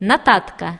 нотатка